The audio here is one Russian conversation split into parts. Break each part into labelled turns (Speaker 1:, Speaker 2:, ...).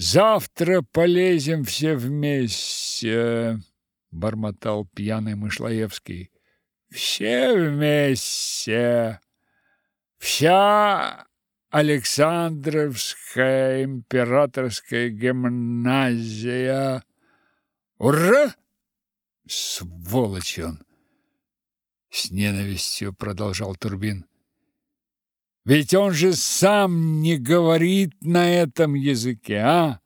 Speaker 1: Завтра полезем все вместе, бормотал пьяный Мышлаевский. Все вместе. Вся Александровская императорская гимназия. Ура! Сволочь он! С ненавистью продолжал Турбин. Ведь он же сам не говорит на этом языке, а?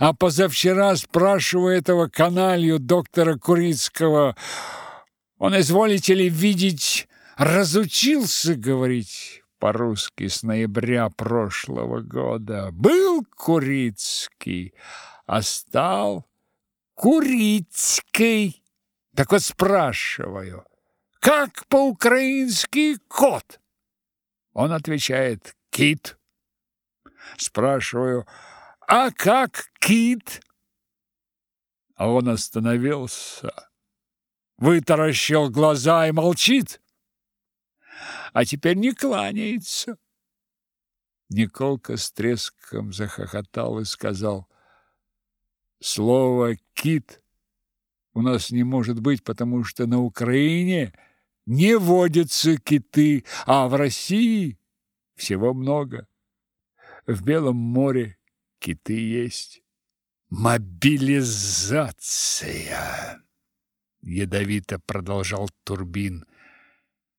Speaker 1: А позавчера спрашиваю этого каналью доктора Курицкого, он, изволите ли видеть, разучился говорить по-русски с ноября прошлого года. Был Курицкий, а стал Курицкий. Так вот спрашиваю, как по-украински кот? Он отвечает «кит». Спрашиваю «а как кит?» А он остановился, вытаращил глаза и молчит. А теперь не кланяется. Николка с треском захохотал и сказал «Слово «кит» у нас не может быть, потому что на Украине – не водятся киты, а в России всего много. В Белом море киты есть. Мобилизация, ядовито продолжал Турбин.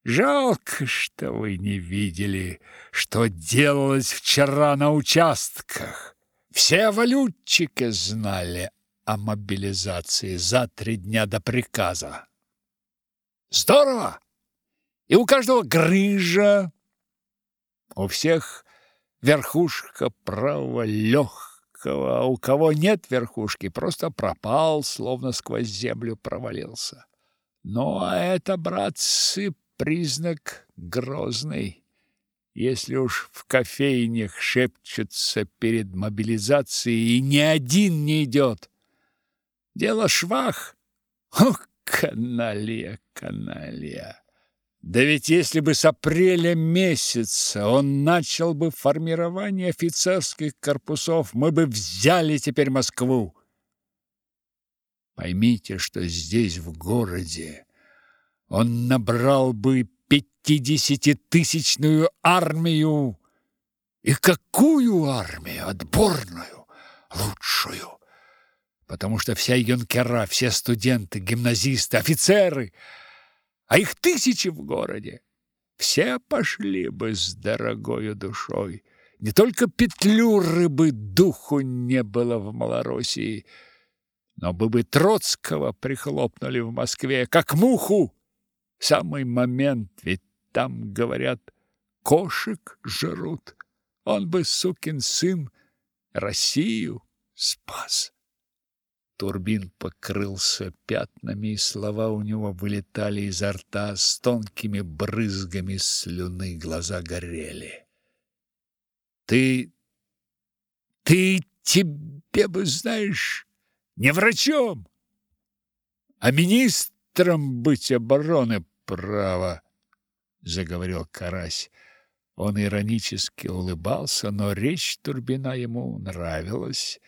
Speaker 1: Жалко, что вы не видели, что делалось вчера на участках. Все валютчики знали о мобилизации за три дня до приказа. Здорово! И у каждого грыжа, у всех верхушка правого легкого, а у кого нет верхушки, просто пропал, словно сквозь землю провалился. Ну, а это, братцы, признак грозный. Если уж в кофейнях шепчутся перед мобилизацией, и ни один не идет. Дело швах. Ух, каналья, каналья. Да ведь если бы с апреля месяца он начал бы формирование офицерских корпусов, мы бы взяли теперь Москву. Поймите, что здесь, в городе, он набрал бы пятидесятитысячную армию. И какую армию? Отборную, лучшую. Потому что вся юнкера, все студенты, гимназисты, офицеры — а их тысячи в городе. Все пошли бы с дорогою душой. Не только петлюры бы духу не было в Малороссии, но бы бы Троцкого прихлопнули в Москве, как муху. Самый момент, ведь там, говорят, кошек жрут. Он бы, сукин сын, Россию спас. Турбин покрылся пятнами, и слова у него вылетали изо рта с тонкими брызгами слюны, глаза горели. Ты ты тебе бы, знаешь, не врачом, а министром быть обороны право, заговорил Карась. Он иронически улыбался, но речь Турбина ему нравилась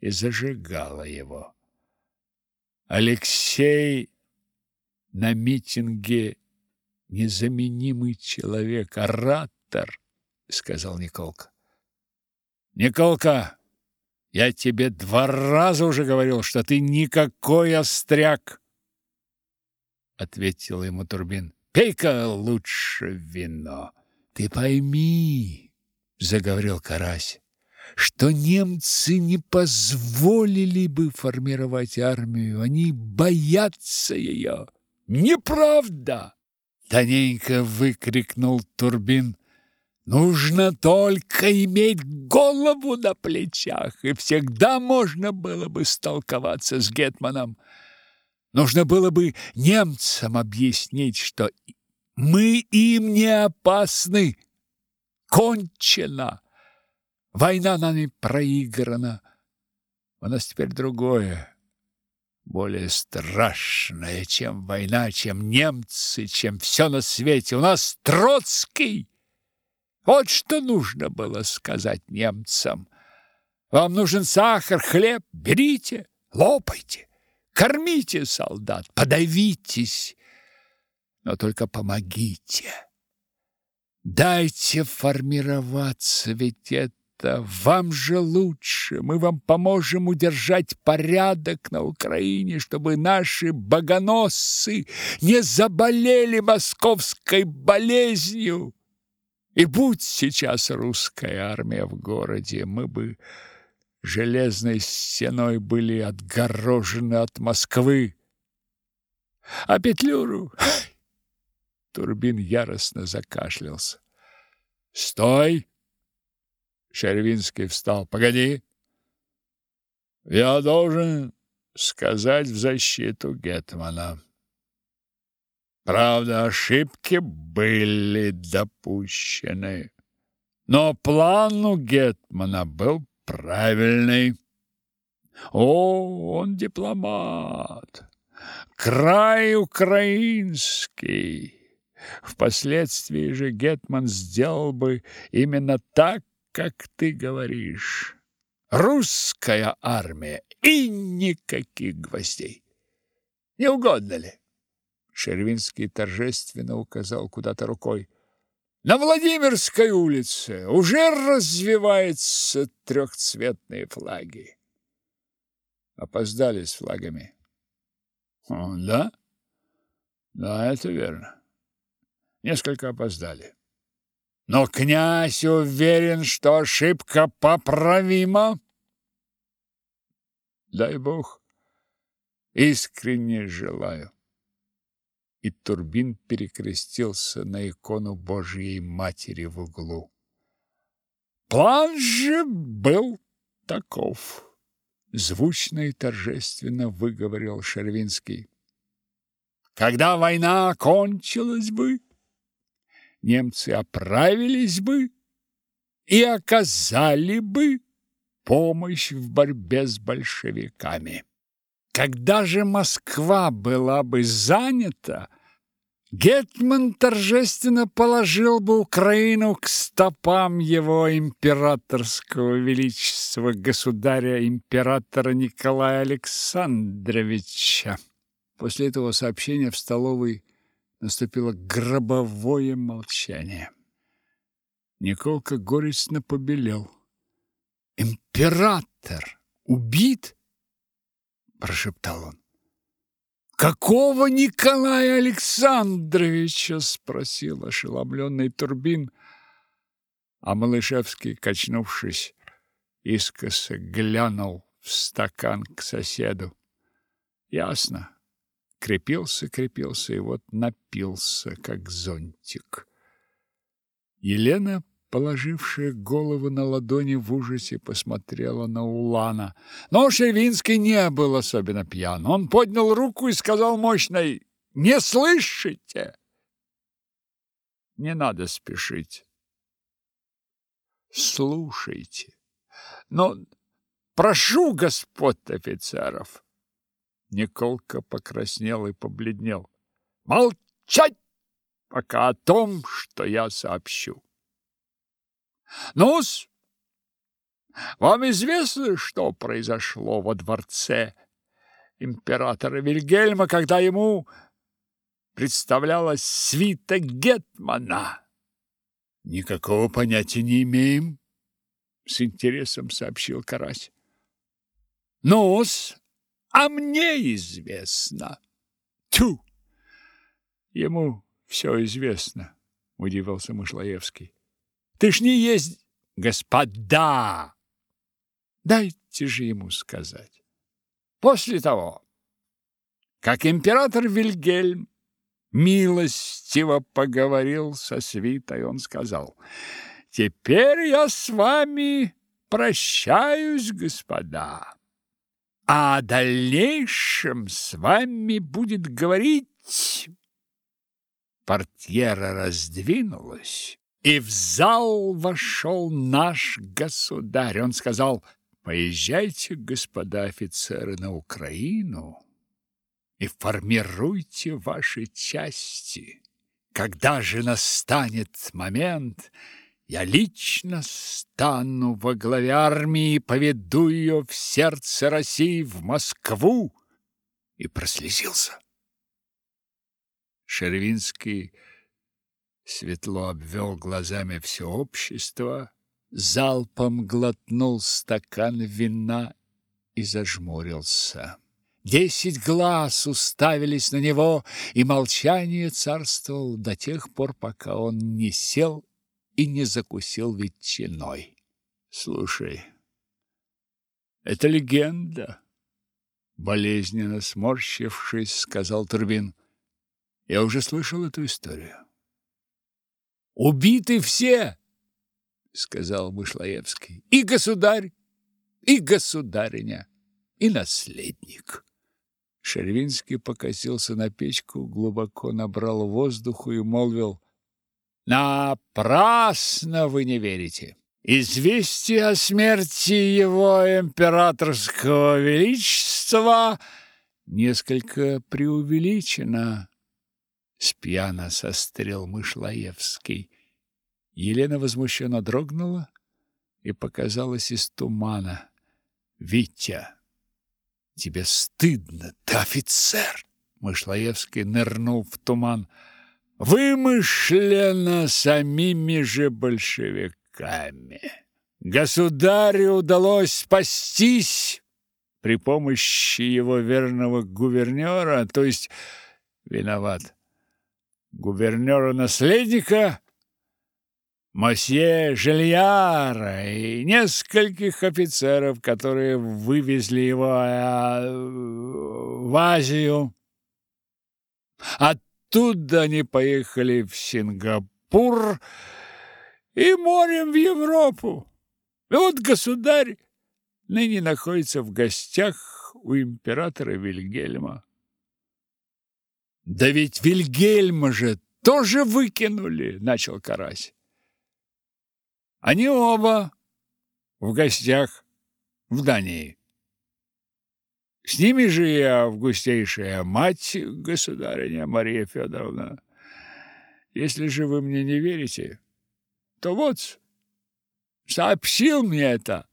Speaker 1: и зажигала его. Алексей на митинге незаменимый человек, оратор, сказал Николка. Николка, я тебе два раза уже говорил, что ты никакой остряк, ответил ему Турбин. Пей-ка лучше вино. Ты пойми, заговорил Карась что немцы не позволили бы формировать армию, они боятся ее. Неправда! Тоненько выкрикнул Турбин. Нужно только иметь голову на плечах, и всегда можно было бы столковаться с гетманом. Нужно было бы немцам объяснить, что мы им не опасны. Кончено. Война нами проиграна. У нас теперь другое, более страшное, чем война, чем немцы, чем все на свете. У нас Троцкий. Вот что нужно было сказать немцам. Вам нужен сахар, хлеб? Берите, лопайте, кормите солдат, подавитесь, но только помогите. Дайте формироваться, ведь это вам же лучше. Мы вам поможем удержать порядок на Украине, чтобы наши богоносцы не заболели московской болезнью. И будь сейчас русская армия в городе, мы бы железной стеной были отгорожены от Москвы. А Петлюру... Турбин яростно закашлялся. «Стой!» Шервинский встал. «Погоди! Я должен сказать в защиту Гетмана. Правда, ошибки были допущены, но план у Гетмана был правильный. О, он дипломат, край украинский. Впоследствии же Гетман сделал бы именно так, как ты говоришь. Русская армия и никаких гвоздей. Не угодно ли? Шервинский торжественно указал куда-то рукой. На Владимирской улице уже развиваются трехцветные флаги. Опоздали с флагами. Да? Да, это верно. Несколько опоздали. Но князь уверен, что ошибка поправима. Дай Бог, искренне желаю и Турбин перекрестился на икону Божьей Матери в углу. План же был таков, звучно и торжественно выговорил Шервинский. Когда война кончилась бы, немцы оправились бы и оказали бы помощь в борьбе с большевиками. Когда же Москва была бы занята, Гетман торжественно положил бы Украину к стопам его императорского величества государя-императора Николая Александровича. После этого сообщения в столовой наступило гробовое молчание. Николка горестно побелел. «Император убит?» – прошептал он. Какого Николая Александровича? спросил ошеломленный Турбин. А Малышевский, качнувшись, искоса глянул в стакан к соседу. Ясно. Крепился, крепился и вот напился, как зонтик. Елена положившая голову на ладони в ужасе, посмотрела на Улана. Но Шевинский не был особенно пьян. Он поднял руку и сказал мощной «Не слышите?» Не надо спешить. Слушайте. Но прошу господ офицеров. Николка покраснел и побледнел. Молчать, пока о том, что я сообщу. Ну-с, вам известно, что произошло во дворце императора Вильгельма, когда ему представлялась свита Гетмана? Никакого понятия не имеем, с интересом сообщил Карась. Ну-с, а мне известно. Тю! Ему все известно, удивился Мышлаевский. Ты ж не есть господа. Дайте же ему сказать. После того, как император Вильгельм милостиво поговорил со свитой, он сказал, «Теперь я с вами прощаюсь, господа, а о дальнейшем с вами будет говорить...» Портьера раздвинулась, и в зал вошел наш государь. Он сказал, поезжайте, господа офицеры, на Украину и формируйте ваши части. Когда же настанет момент, Я лично стану во главе армии, поведу ее в сердце России, в Москву!» И прослезился. Шервинский светло обвел глазами все общество, залпом глотнул стакан вина и зажмурился. Десять глаз уставились на него, и молчание царствовало до тех пор, пока он не сел и не закусил ветчиной. Слушай, это легенда, болезненно сморщившись, сказал Турбин. Я уже слышал эту историю. Убиты все, сказал Мышлаевский. И государь, и государиня, и наследник. Шервинский покосился на печку, глубоко набрал воздуху и молвил: Напрасно вы не верите. Известие о смерти его императорского величества несколько преувеличено. Спьяно сострел Мышлаевский. Елена возмущенно дрогнула и показалась из тумана. «Витя, тебе стыдно, ты офицер!» Мышлаевский нырнул в туман вымышлено самими же большевиками. Государю удалось спастись при помощи его верного гувернера, то есть виноват гувернера-наследника Мосье Жильяра и нескольких офицеров, которые вывезли его э, в Азию. От Оттуда они поехали в Сингапур и морем в Европу. И вот государь ныне находится в гостях у императора Вильгельма. Да ведь Вильгельма же тоже выкинули, начал Карась. Они оба в гостях в Дании. С ними же и августейшая мать, государыня Мария Федоровна. Если же вы мне не верите, то вот сообщил мне это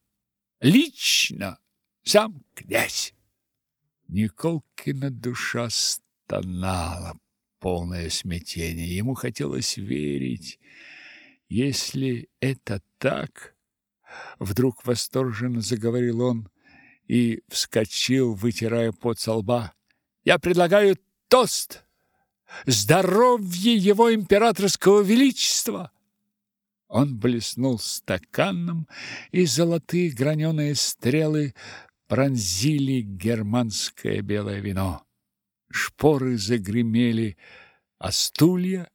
Speaker 1: лично сам князь. Николкина душа стонала, полное смятение. Ему хотелось верить. Если это так, вдруг восторженно заговорил он, и вскочил, вытирая пот со лба. «Я предлагаю тост! Здоровье его императорского величества!» Он блеснул стаканом, и золотые граненые стрелы пронзили германское белое вино. Шпоры загремели, а стулья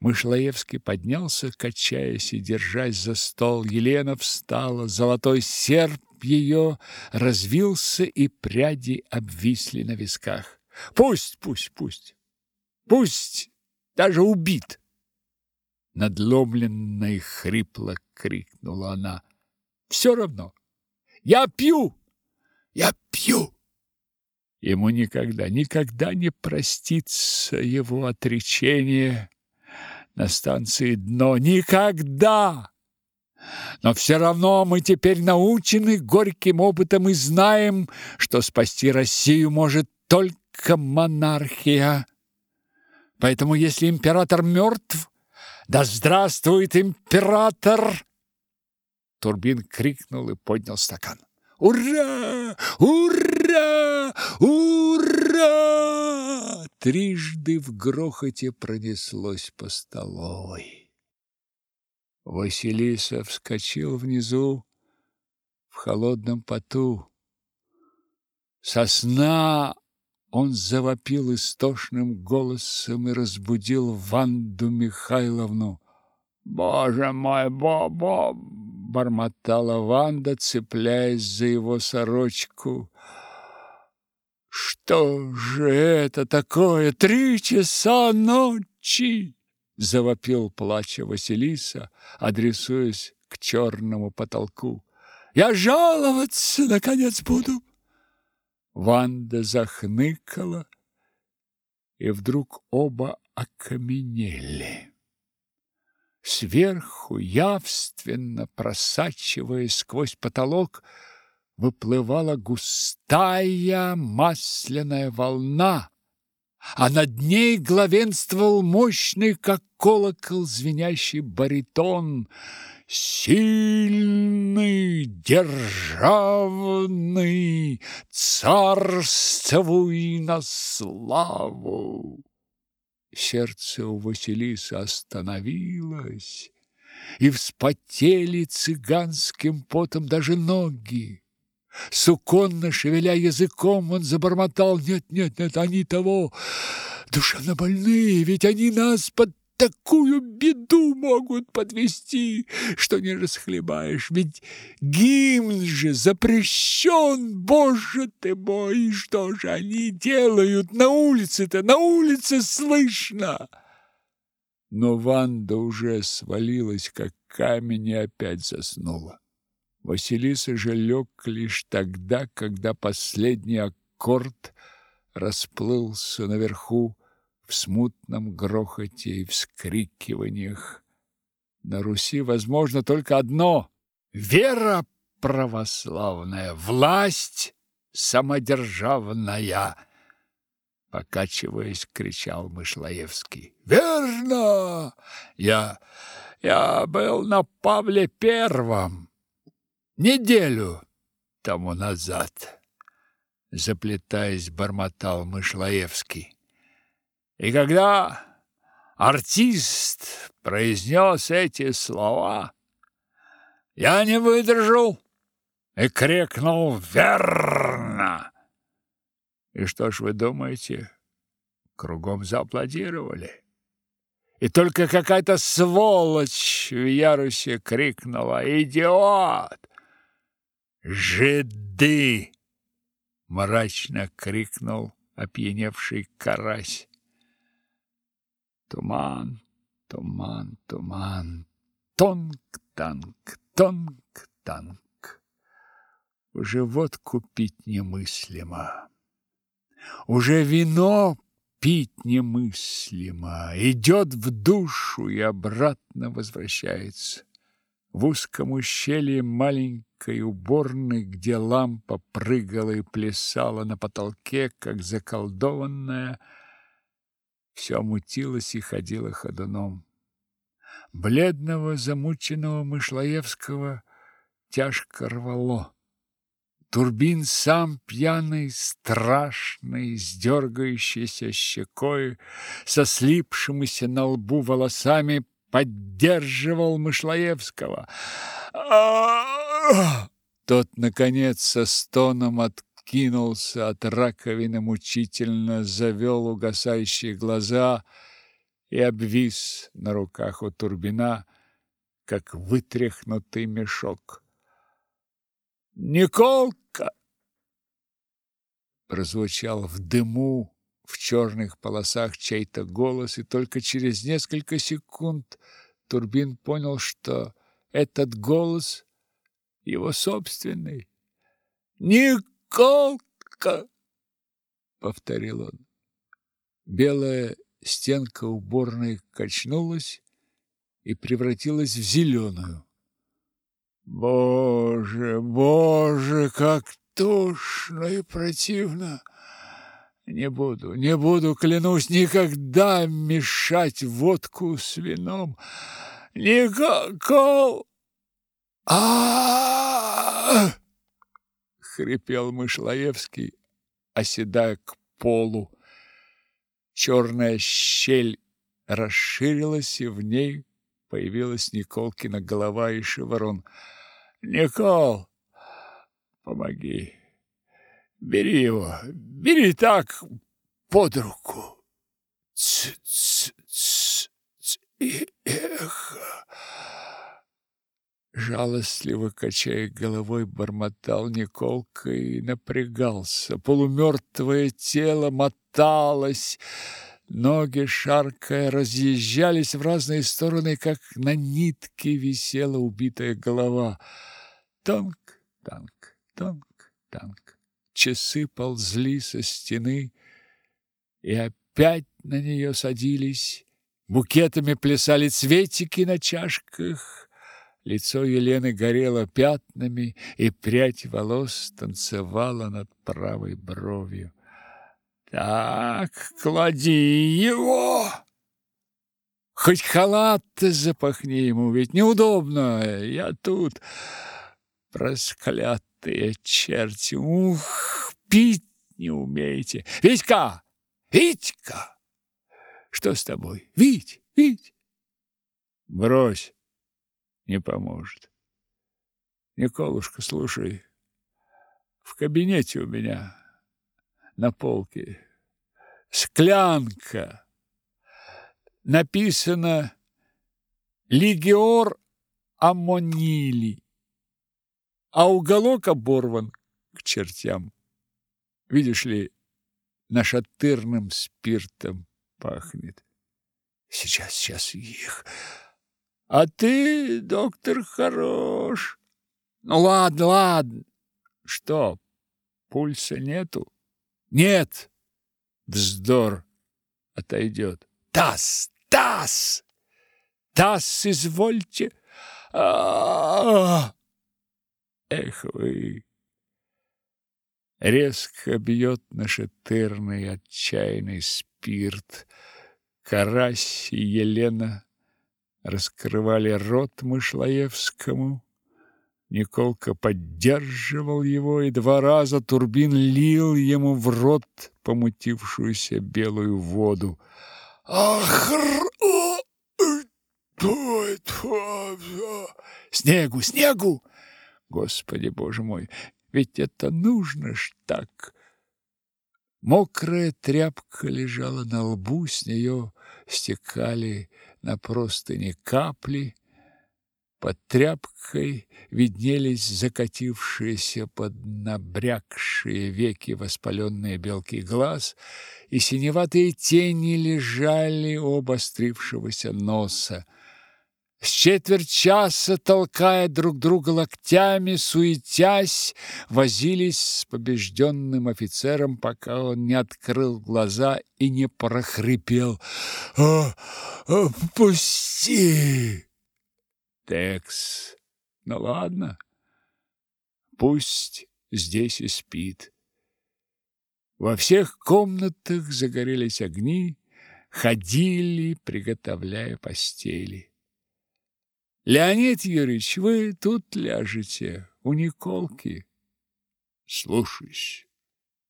Speaker 1: Мышлаевский поднялся, качаясь и держась за стол. Елена встала, золотой серп ее развился, и пряди обвисли на висках. Пусть, пусть, пусть. Пусть даже убит. Надломленно и хрипло крикнула она. Все равно. Я пью. Я пью. Ему никогда, никогда не простится его отречение на станции «Дно». Никогда! Но все равно мы теперь научены горьким опытом и знаем, что спасти Россию может только монархия. Поэтому если император мертв, да здравствует император! Турбин крикнул и поднял стакан. Ура! Ура! Ура! Трижды в грохоте пронеслось по столовой. Василиса вскочил внизу в холодном поту. Со сна он завопил истошным голосом и разбудил Ванду Михайловну. «Боже мой, Бо-Бо!» — бормотала Ванда, цепляясь за его сорочку. «Что же это такое? Три часа ночи!» — завопил, плача Василиса, адресуясь к черному потолку. «Я жаловаться, наконец, буду!» Ванда захныкала, и вдруг оба окаменели. Сверху, явственно просачиваясь сквозь потолок, выплывала густая масляная волна, а над ней главенствовал мощный, как колокол, звенящий баритон, сильный, державный, царствуй на славу. Сердце у Василисы остановилось, и вспотели цыганским потом даже ноги. Суконно шевеля языком, он забормотал: "Нет, нет, нет, они того душевно больные, ведь они нас под такую беду могут подвести, что не расхлебаешь. Ведь гимн же запрещен, боже ты мой, что же они делают на улице-то, на улице слышно!" Но Ванда уже свалилась, как камень, и опять заснула. Василиса же лег лишь тогда, когда последний аккорд расплылся наверху в смутном грохоте и вскрикиваниях. На Руси возможно только одно — вера православная, власть самодержавная, покачиваясь, кричал Мышлаевский. Верно! Я я был на Павле Первом неделю тому назад, заплетаясь, бормотал Мышлаевский. И когда артист произнес эти слова, я не выдержал и крикнул «Верно!». И что ж вы думаете? Кругом зааплодировали. И только какая-то сволочь в ярусе крикнула «Идиот!» «Жиды!» — мрачно крикнул опьяневший карась. Туман, туман, туман, тонк-танк, тонк-танк. Уже водку пить немыслимо. Уже вино пить немыслимо. Идет в душу и обратно возвращается. В узком ущелье маленькой уборной, где лампа прыгала и плясала на потолке, как заколдованная, все мутилось и ходило ходуном. Бледного, замученного Мышлаевского тяжко рвало. Турбин сам пьяный, страшный, с дергающейся щекой, со слипшимися на лбу волосами, поддерживал Мышлаевского. Тот, наконец, со стоном откинулся от раковины, мучительно завел угасающие глаза и обвис на руках у Турбина, как вытряхнутый мешок. «Николка!» Прозвучал в дыму, в черных полосах чей-то голос, и только через несколько секунд Турбин понял, что этот голос его собственный. «Николка!» — повторил он. Белая стенка уборной качнулась и превратилась в зеленую. Боже, боже, как тошно и противно! Не буду, не буду, клянусь, никогда мешать водку с вином. Никакого... а хрипел Мышлаевский, оседая к полу. Черная щель расширилась, и в ней появилась Николкина голова и шеворон — Никол, помоги. Бери его, бери так под руку. Ц -ц -ц -ц эх. Жалостливо качая головой, бормотал Николка и напрягался. Полумертвое тело моталось, ноги, шаркая, разъезжались в разные стороны, как на нитке висела убитая голова — Танк, танк, танк, танк. Часы ползли со стены и опять на нее садились, Букетами плясали цветики на чашках. Лицо Елены горело пятнами, и прядь волос танцевала над правой бровью. «Так, клади его!» Хоть халат запахни ему, ведь неудобно. Я тут просклятые черти. Ух, пить не умеете. Витька! Витька! Что с тобой? Вить, Вить! Брось, не поможет. Николушка, слушай, в кабинете у меня на полке склянка написано «Лигиор аммонили», а уголок оборван к чертям. Видишь ли, нашатырным спиртом пахнет. Сейчас, сейчас их. А ты, доктор, хорош. Ну ладно, ладно. Что, пульса нету? Нет. Вздор отойдет. Таз, таз! Таз, извольте. -а! Эх вы! Резко бьет нашатырный отчаянный спирт. Карась и Елена раскрывали рот Мышлоевскому. Николка поддерживал его, и два раза Турбин лил ему в рот помутившуюся белую воду. «Ах! Снегу, снегу! Господи, Боже мой, ведь это нужно ж так!» Мокрая тряпка лежала на лбу, с нее стекали на простыни капли, под тряпкой виднелись закатившиеся под набрякшие веки воспаленные белки глаз, и синеватые тени лежали обострившегося носа. С четверть часа, толкая друг друга локтями, суетясь, возились с побежденным офицером, пока он не открыл глаза и не прохрипел «А, а, «Пусти!» Текс. Ну ладно. Пусть здесь и спит. Во всех комнатах загорелись огни, ходили, приготовляя постели. Леонид Юрьевич, вы тут ляжете у Николки. Слушаюсь.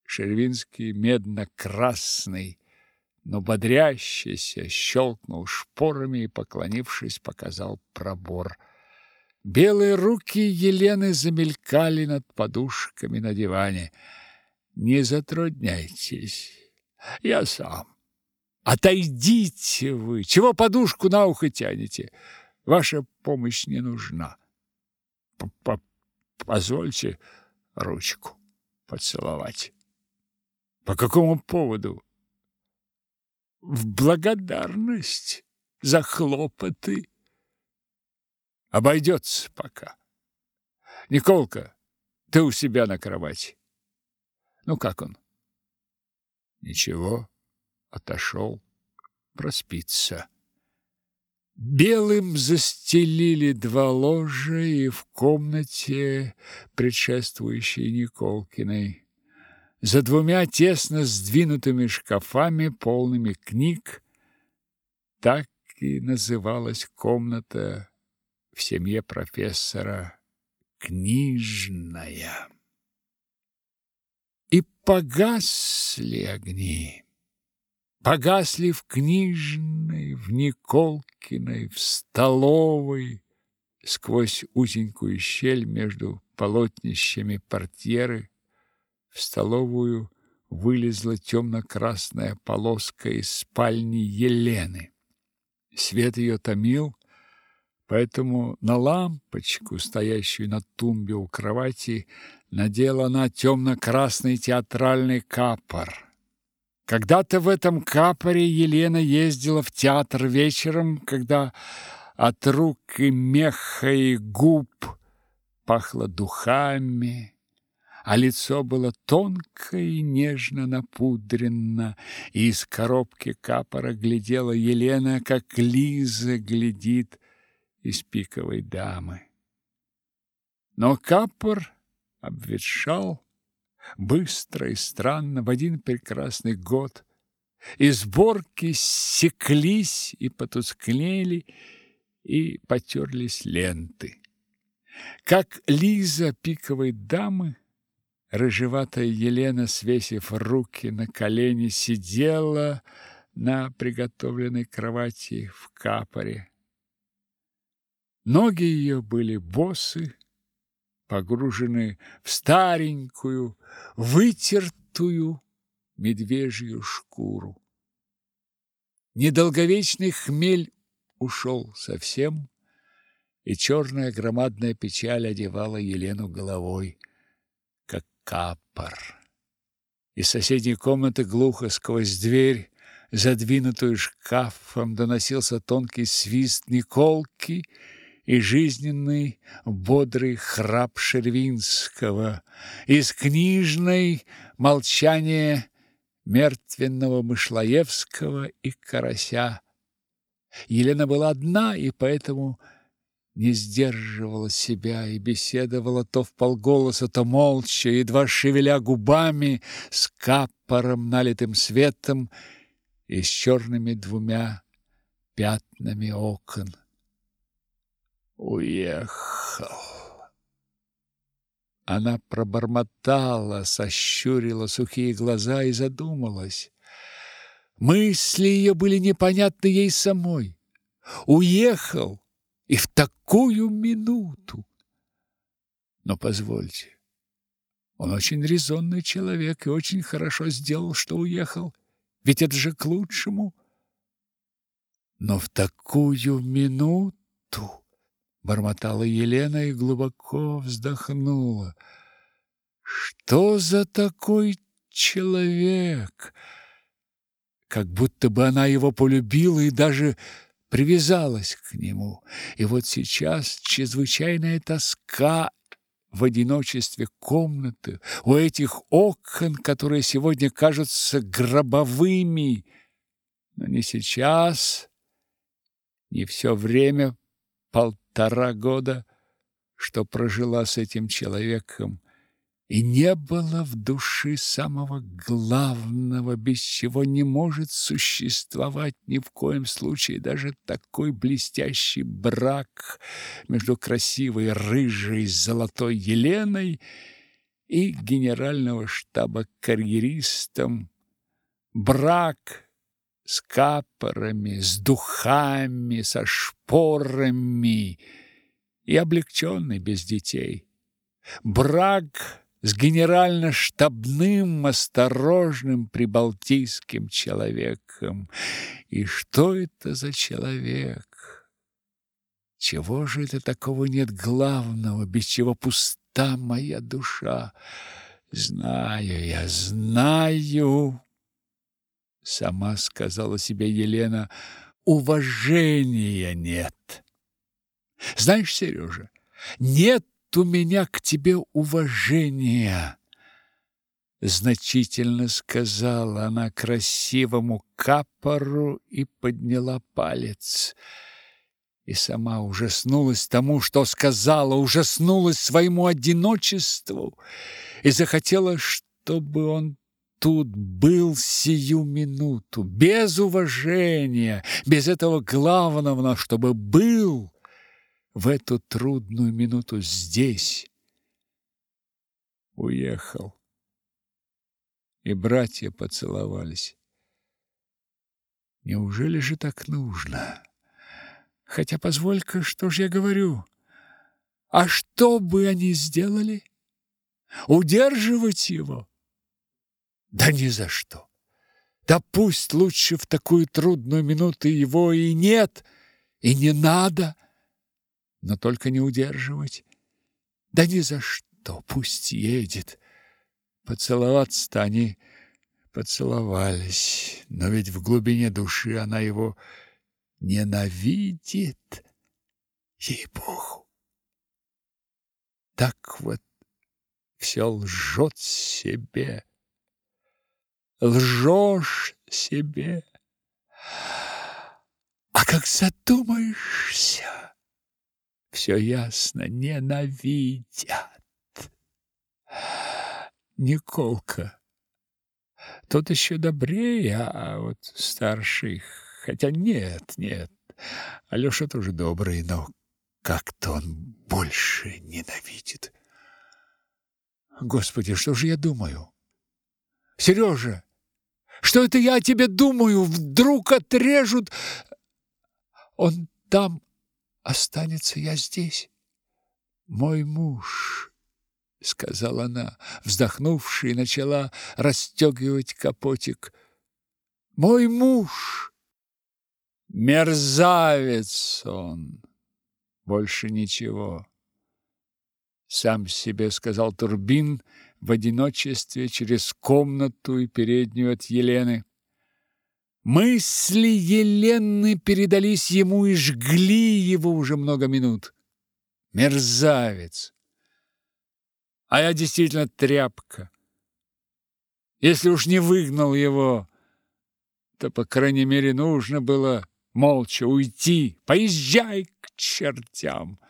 Speaker 1: Шервинский медно-красный но бодрящийся щелкнул шпорами и, поклонившись, показал пробор. Белые руки Елены замелькали над подушками на диване. «Не затрудняйтесь, я сам. Отойдите вы! Чего подушку на ухо тянете? Ваша помощь не нужна. П -п Позвольте ручку поцеловать». «По какому поводу?» в благодарность за хлопоты. Обойдется пока. Николка, ты у себя на кровати. Ну, как он? Ничего, отошел, проспится. Белым застелили два ложа и в комнате, предшествующей Николкиной, за двумя тесно сдвинутыми шкафами, полными книг, так и называлась комната в семье профессора «Книжная». И погасли огни. Погасли в книжной, в Николкиной, в столовой, сквозь узенькую щель между полотнищами портьеры в столовую вылезла темно-красная полоска из спальни Елены. Свет ее томил, поэтому на лампочку, стоящую на тумбе у кровати, надела она темно-красный театральный капор. Когда-то в этом капоре Елена ездила в театр вечером, когда от рук и меха и губ пахло духами, а лицо было тонко и нежно напудрено, и из коробки капора глядела Елена, как Лиза глядит из пиковой дамы. Но капор обветшал быстро и странно в один прекрасный год, и сборки секлись и потускнели, и потерлись ленты. Как Лиза пиковой дамы, рыжеватая Елена, свесив руки на колени, сидела на приготовленной кровати в капоре. Ноги ее были босы, погружены в старенькую, вытертую медвежью шкуру. Недолговечный хмель ушел совсем, и черная громадная печаль одевала Елену головой, как капор. Из соседней комнаты глухо сквозь дверь, задвинутую шкафом, доносился тонкий свист Николки и жизненный бодрый храп Шервинского. Из книжной молчание мертвенного Мышлоевского и Карася. Елена была одна, и поэтому не сдерживала себя и беседовала то вполголоса, то молча, едва шевеля губами с капором, налитым светом и с черными двумя пятнами окон. Уехал. Она пробормотала, сощурила сухие глаза и задумалась. Мысли ее были непонятны ей самой. Уехал и в такую минуту. Но позвольте, он очень резонный человек и очень хорошо сделал, что уехал. Ведь это же к лучшему. Но в такую минуту бормотала Елена и глубоко вздохнула. Что за такой человек? Как будто бы она его полюбила и даже привязалась к нему. И вот сейчас чрезвычайная тоска в одиночестве комнаты, у этих окон, которые сегодня кажутся гробовыми, но не сейчас, не все время полтора года, что прожила с этим человеком, и не было в душе самого главного, без чего не может существовать ни в коем случае даже такой блестящий брак между красивой рыжей золотой Еленой и генерального штаба карьеристом. Брак с капорами, с духами, со шпорами и облегченный без детей. Брак с генерально-штабным осторожным прибалтийским человеком. И что это за человек? Чего же это такого нет главного, без чего пуста моя душа? Знаю я, знаю, сама сказала себе Елена, уважения нет. Знаешь, Сережа, нет у меня к тебе уважение, значительно сказала она красивому капору и подняла палец. И сама ужаснулась тому, что сказала, ужаснулась своему одиночеству и захотела, чтобы он тут был сию минуту, без уважения, без этого главного, чтобы был в эту трудную минуту здесь. Уехал. И братья поцеловались. Неужели же так нужно? Хотя позволь-ка, что ж я говорю? А что бы они сделали? Удерживать его? Да ни за что. Да пусть лучше в такую трудную минуту его и нет, и не надо но только не удерживать. Да ни за что, пусть едет. Поцеловаться-то они поцеловались, но ведь в глубине души она его ненавидит. Ей-богу! Так вот все лжет себе. Лжешь себе. А как задумаешься, все ясно, ненавидят. Николка, тот еще добрее, а вот старший, хотя нет, нет, Алеша тоже добрый, но как-то он больше ненавидит. Господи, что же я думаю? Сережа, что это я о тебе думаю? Вдруг отрежут... Он там останется, я здесь. Мой муж, сказала она, вздохнувши, и начала расстегивать капотик. Мой муж! Мерзавец он! Больше ничего. Сам себе сказал Турбин в одиночестве через комнату и переднюю от Елены. Мысли Елены передались ему и жгли его уже много минут. Мерзавец! А я действительно тряпка. Если уж не выгнал его, то, по крайней мере, нужно было молча уйти. Поезжай к чертям!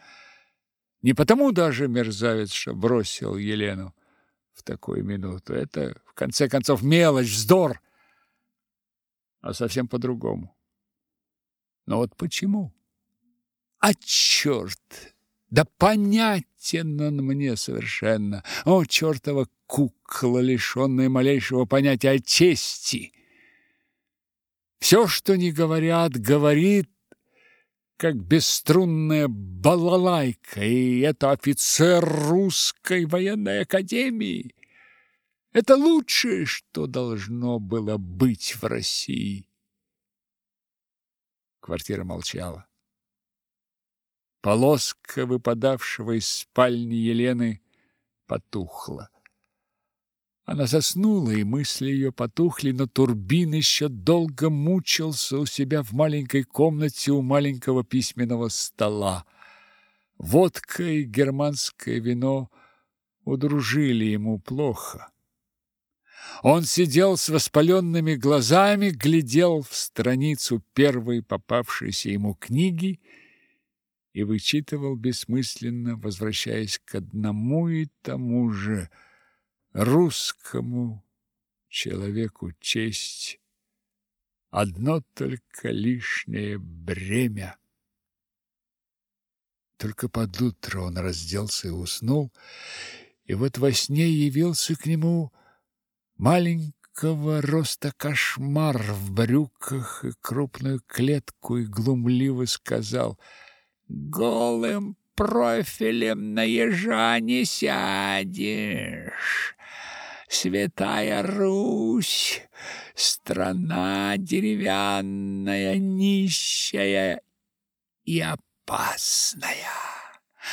Speaker 1: Не потому даже мерзавец, что бросил Елену в такую минуту. Это, в конце концов, мелочь, вздор а совсем по-другому. Но вот почему? А черт! Да понятен он мне совершенно. О, чертова кукла, лишенная малейшего понятия о чести! Все, что не говорят, говорит, как бесструнная балалайка, и это офицер русской военной академии. Это лучшее, что должно было быть в России. Квартира молчала. Полоска, выпадавшего из спальни Елены, потухла. Она заснула, и мысли ее потухли, но Турбин еще долго мучился у себя в маленькой комнате у маленького письменного стола. Водка и германское вино удружили ему плохо. Он сидел с воспаленными глазами, глядел в страницу первой попавшейся ему книги и вычитывал бессмысленно, возвращаясь к одному и тому же русскому человеку честь. Одно только лишнее бремя. Только под утро он разделся и уснул, и вот во сне явился к нему маленького роста кошмар в брюках и крупную клетку и глумливо сказал «Голым профилем на ежа не сядешь». Святая Русь, страна деревянная, нищая и опасная.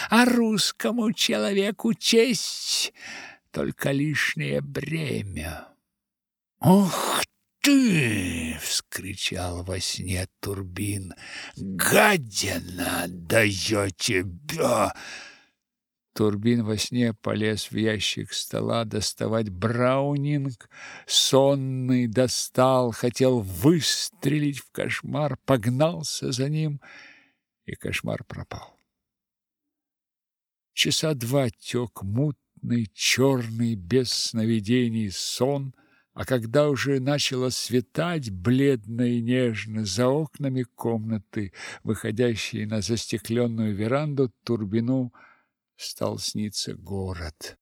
Speaker 1: А русскому человеку честь только лишнее бремя. «Ух ты!» — вскричал во сне Турбин. «Гадина! Да я тебя!» Турбин во сне полез в ящик стола доставать браунинг. Сонный достал, хотел выстрелить в кошмар, погнался за ним, и кошмар пропал. Часа два тек мут мутный, черный, без сновидений сон, а когда уже начало светать бледно и нежно за окнами комнаты, выходящей на застекленную веранду, Турбину стал сниться город.